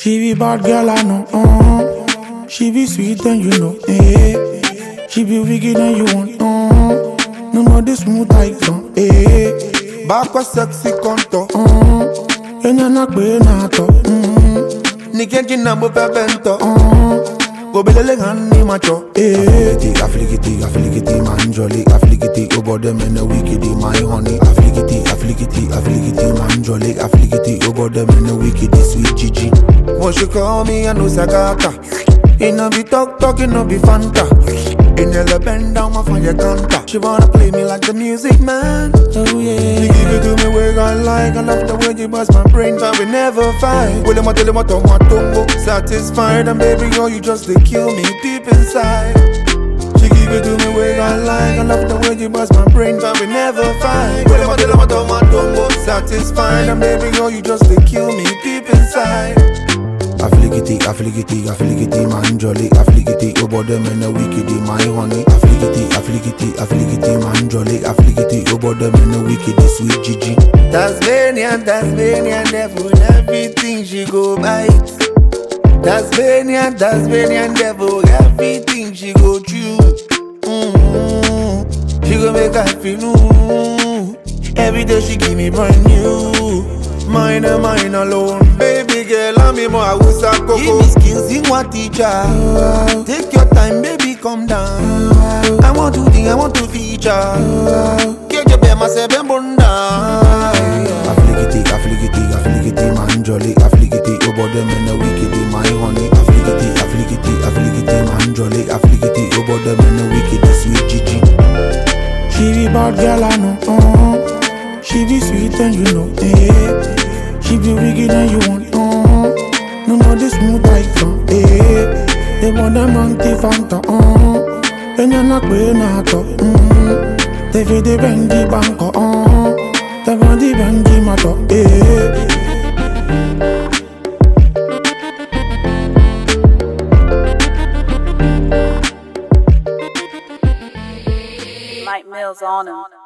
She be bad girl, I know. Uh-huh. She be sweet and you know. Eh. She be wicked and you want. Uh-huh. No more this smooth like some. Eh. Back sexy contour. Uh-huh. Enya na kpe na to. Mm-hmm. Nike jina mo pe bento. Uh-huh. Go belele hani macho. Eh. Aflikiti, aflikiti, aflikiti, man jolly, aflikiti, over them in the wikidi, my honey. Aflikiti, aflikiti, aflikiti, man jolly, aflikiti, over them in the wikidi, sweet Gigi. When she call me, I know Sagata. It no be talk talk, it no be Fanta. In the bend down my fire counter. She wanna play me like the music man. Oh yeah. You give it to me where I like. I love the way you bust my brain, but we never fight. Well, I'm telling my tongue, my tongue, oh, satisfied. And baby, girl, you just they kill me deep inside. She give it to me where I like. I love the way you bust my brain, but we never fight. Well, I'm telling my tongue, my tongue, oh, satisfied. And baby, girl, you just they kill me deep inside. Aflikiti, aflikiti, aflikiti, man jolly, aflikiti, over them in the wikidi, my honey. Aflikiti, aflikiti, aflikiti, man jolly, aflikiti, over them in the wikidi, sweet Gigi. Tasmanian, Tasmanian devil, everything she go bite. Tasmanian, Tasmanian devil, everything she go chew. Mm-hmm. She go make I feel. Every day she give me brand new. Mine and mine alone. Baby girl, I'm in my house coco. Give me skills in what teacher. Take your time, baby, calm down. I want to think, I want to feature. Your bed, myself, and bunda. Aflikiti, aflikiti, aflikiti, man jolly, aflikiti, over them in the wikidi, my honey. Aflikiti, aflikiti, aflikiti, man jolly, aflikiti, over them in the wikidi, sweet Gigi. She be bad girl, I know. She be sweet and you know. Eh. She be wicked and you want. Uh-huh. No more this smooth some. Eh. They want them anti fanta. Uh-huh. Enya na kpe na to. Mm-hmm. They feel the benji banko. Uh-huh. They want the benji mato. Eh. Mills on him.